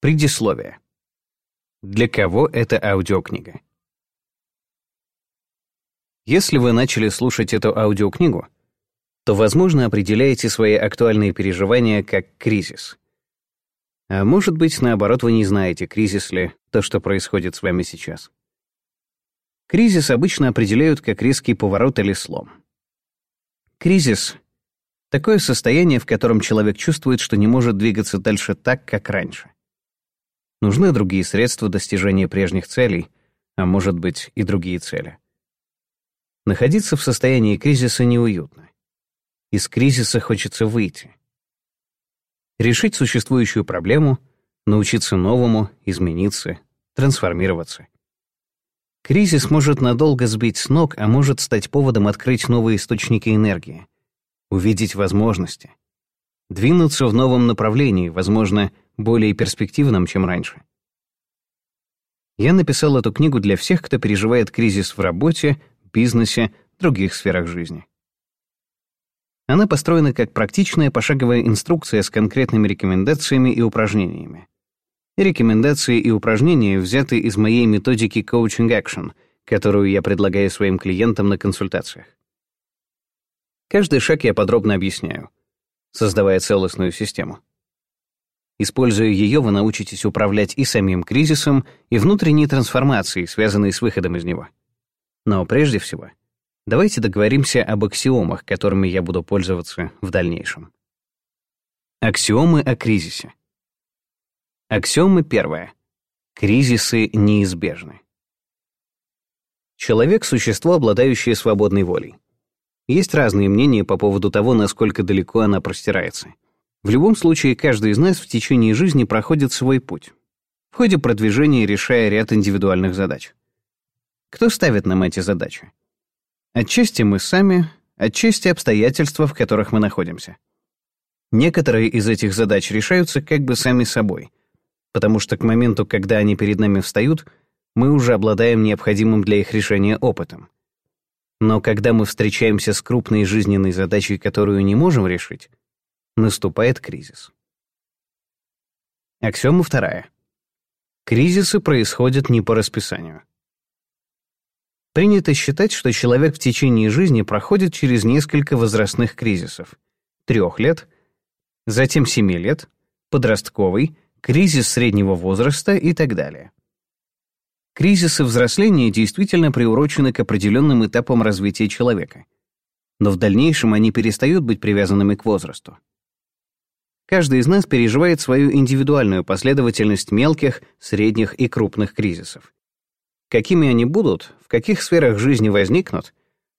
Предисловие. Для кого эта аудиокнига? Если вы начали слушать эту аудиокнигу, то, возможно, определяете свои актуальные переживания как кризис. А может быть, наоборот, вы не знаете, кризис ли то, что происходит с вами сейчас. Кризис обычно определяют как резкий поворот или слом. Кризис — такое состояние, в котором человек чувствует, что не может двигаться дальше так, как раньше. Нужны другие средства достижения прежних целей, а может быть и другие цели. Находиться в состоянии кризиса неуютно. Из кризиса хочется выйти. Решить существующую проблему, научиться новому, измениться, трансформироваться. Кризис может надолго сбить с ног, а может стать поводом открыть новые источники энергии, увидеть возможности, двинуться в новом направлении, возможно, более перспективном, чем раньше. Я написал эту книгу для всех, кто переживает кризис в работе, бизнесе, других сферах жизни. Она построена как практичная пошаговая инструкция с конкретными рекомендациями и упражнениями. Рекомендации и упражнения взяты из моей методики Coaching Action, которую я предлагаю своим клиентам на консультациях. Каждый шаг я подробно объясняю, создавая целостную систему. Используя ее, вы научитесь управлять и самим кризисом, и внутренней трансформацией, связанной с выходом из него. Но прежде всего, давайте договоримся об аксиомах, которыми я буду пользоваться в дальнейшем. Аксиомы о кризисе. Аксиома первая. Кризисы неизбежны. Человек — существо, обладающее свободной волей. Есть разные мнения по поводу того, насколько далеко она простирается. В любом случае, каждый из нас в течение жизни проходит свой путь, в ходе продвижения решая ряд индивидуальных задач. Кто ставит нам эти задачи? Отчасти мы сами, отчасти обстоятельства, в которых мы находимся. Некоторые из этих задач решаются как бы сами собой — потому что к моменту, когда они перед нами встают, мы уже обладаем необходимым для их решения опытом. Но когда мы встречаемся с крупной жизненной задачей, которую не можем решить, наступает кризис. Аксиома вторая. Кризисы происходят не по расписанию. Принято считать, что человек в течение жизни проходит через несколько возрастных кризисов. Трех лет, затем семи лет, подростковый — кризис среднего возраста и так далее. Кризисы взросления действительно приурочены к определенным этапам развития человека, но в дальнейшем они перестают быть привязанными к возрасту. Каждый из нас переживает свою индивидуальную последовательность мелких, средних и крупных кризисов. Какими они будут, в каких сферах жизни возникнут,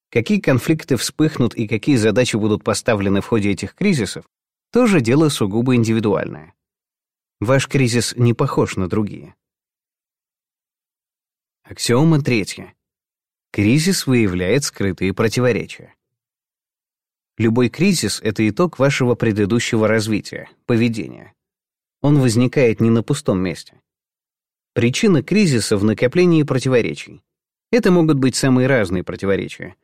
какие конфликты вспыхнут и какие задачи будут поставлены в ходе этих кризисов, тоже дело сугубо индивидуальное. Ваш кризис не похож на другие. Аксиома третья. Кризис выявляет скрытые противоречия. Любой кризис — это итог вашего предыдущего развития, поведения. Он возникает не на пустом месте. Причина кризиса в накоплении противоречий. Это могут быть самые разные противоречия.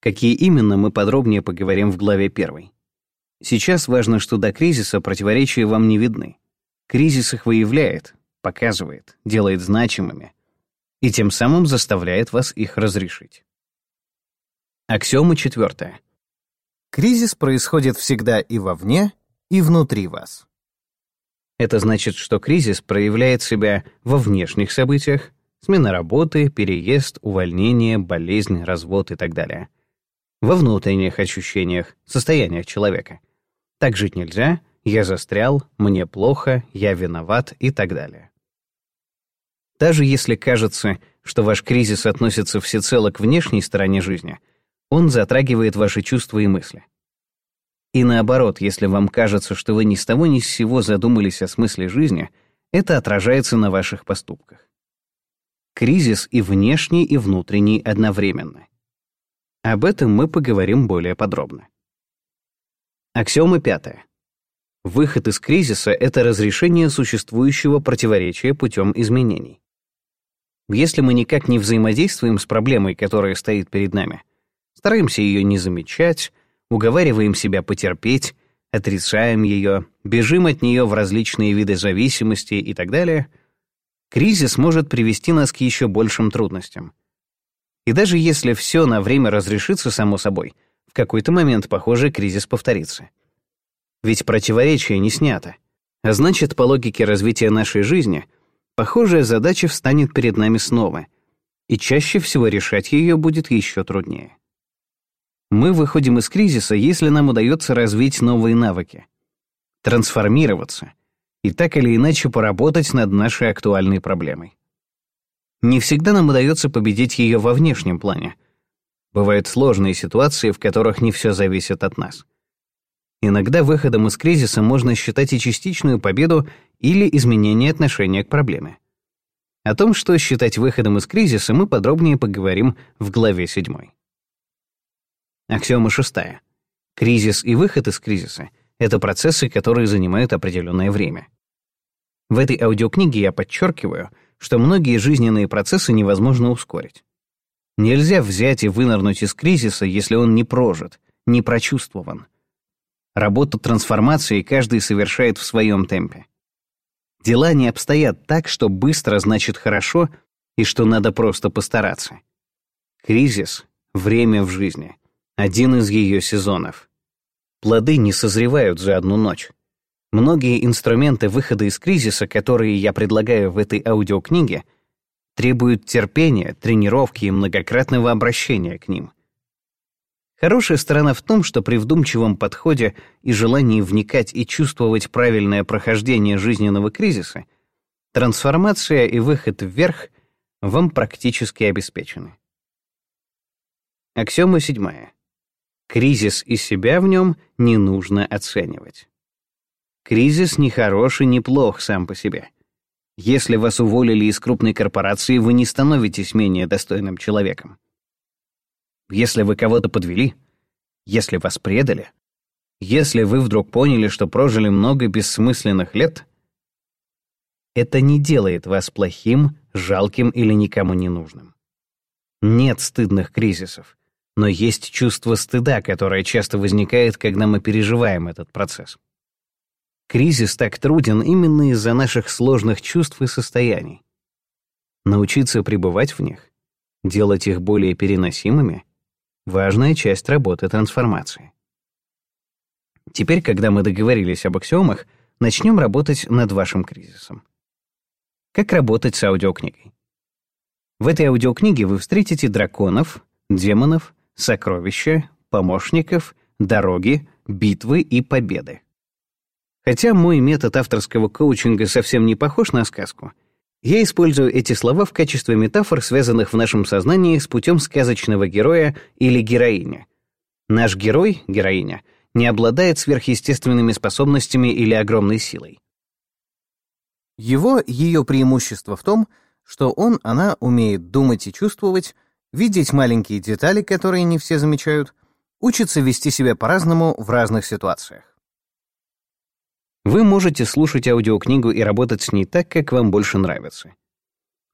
Какие именно, мы подробнее поговорим в главе первой. Сейчас важно, что до кризиса противоречия вам не видны. Кризис их выявляет, показывает, делает значимыми и тем самым заставляет вас их разрешить. Аксиома четвертая. Кризис происходит всегда и вовне, и внутри вас. Это значит, что кризис проявляет себя во внешних событиях, смена работы, переезд, увольнение, болезнь, развод и так далее. Во внутренних ощущениях, состояниях человека. Так жить нельзя — я застрял, мне плохо, я виноват и так далее. Даже если кажется, что ваш кризис относится всецело к внешней стороне жизни, он затрагивает ваши чувства и мысли. И наоборот, если вам кажется, что вы ни с того ни с сего задумались о смысле жизни, это отражается на ваших поступках. Кризис и внешний, и внутренний одновременно. Об этом мы поговорим более подробно. Аксиома пятая. Выход из кризиса — это разрешение существующего противоречия путем изменений. Если мы никак не взаимодействуем с проблемой, которая стоит перед нами, стараемся ее не замечать, уговариваем себя потерпеть, отрицаем ее, бежим от нее в различные виды зависимости и так далее, кризис может привести нас к еще большим трудностям. И даже если все на время разрешится само собой, в какой-то момент, похоже, кризис повторится. Ведь противоречие не снято. А значит, по логике развития нашей жизни, похожая задача встанет перед нами снова, и чаще всего решать ее будет еще труднее. Мы выходим из кризиса, если нам удается развить новые навыки, трансформироваться и так или иначе поработать над нашей актуальной проблемой. Не всегда нам удается победить ее во внешнем плане. Бывают сложные ситуации, в которых не все зависит от нас. Иногда выходом из кризиса можно считать и частичную победу или изменение отношения к проблеме. О том, что считать выходом из кризиса, мы подробнее поговорим в главе 7. Аксиома шестая. Кризис и выход из кризиса — это процессы, которые занимают определенное время. В этой аудиокниге я подчеркиваю, что многие жизненные процессы невозможно ускорить. Нельзя взять и вынырнуть из кризиса, если он не прожит, не прочувствован. Работу трансформации каждый совершает в своем темпе. Дела не обстоят так, что быстро значит хорошо и что надо просто постараться. Кризис — время в жизни — один из ее сезонов. Плоды не созревают за одну ночь. Многие инструменты выхода из кризиса, которые я предлагаю в этой аудиокниге, требуют терпения, тренировки и многократного обращения к ним. Хорошая сторона в том, что при вдумчивом подходе и желании вникать и чувствовать правильное прохождение жизненного кризиса, трансформация и выход вверх вам практически обеспечены. Аксиома седьмая. Кризис и себя в нем не нужно оценивать. Кризис не хорош и не плох сам по себе. Если вас уволили из крупной корпорации, вы не становитесь менее достойным человеком. Если вы кого-то подвели, если вас предали, если вы вдруг поняли, что прожили много бессмысленных лет, это не делает вас плохим, жалким или никому не нужным. Нет стыдных кризисов, но есть чувство стыда, которое часто возникает, когда мы переживаем этот процесс. Кризис так труден именно из-за наших сложных чувств и состояний. Научиться пребывать в них, делать их более переносимыми — важная часть работы трансформации. Теперь, когда мы договорились об аксиомах, начнем работать над вашим кризисом. Как работать с аудиокнигой? В этой аудиокниге вы встретите драконов, демонов, сокровища, помощников, дороги, битвы и победы. Хотя мой метод авторского коучинга совсем не похож на сказку, я использую эти слова в качестве метафор, связанных в нашем сознании с путем сказочного героя или героини. Наш герой, героиня, не обладает сверхъестественными способностями или огромной силой. Его, ее преимущество в том, что он, она умеет думать и чувствовать, видеть маленькие детали, которые не все замечают, учится вести себя по-разному в разных ситуациях. Вы можете слушать аудиокнигу и работать с ней так, как вам больше нравится.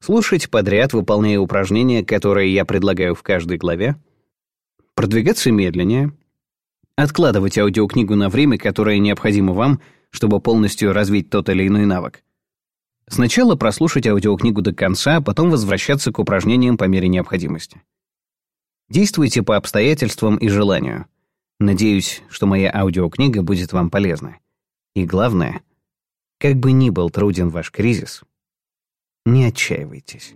Слушать подряд, выполняя упражнения, которые я предлагаю в каждой главе, продвигаться медленнее, откладывать аудиокнигу на время, которое необходимо вам, чтобы полностью развить тот или иной навык, Сначала прослушать аудиокнигу до конца, а потом возвращаться к упражнениям по мере необходимости. Действуйте по обстоятельствам и желанию. Надеюсь, что моя аудиокнига будет вам полезна. И главное, как бы ни был труден ваш кризис, не отчаивайтесь.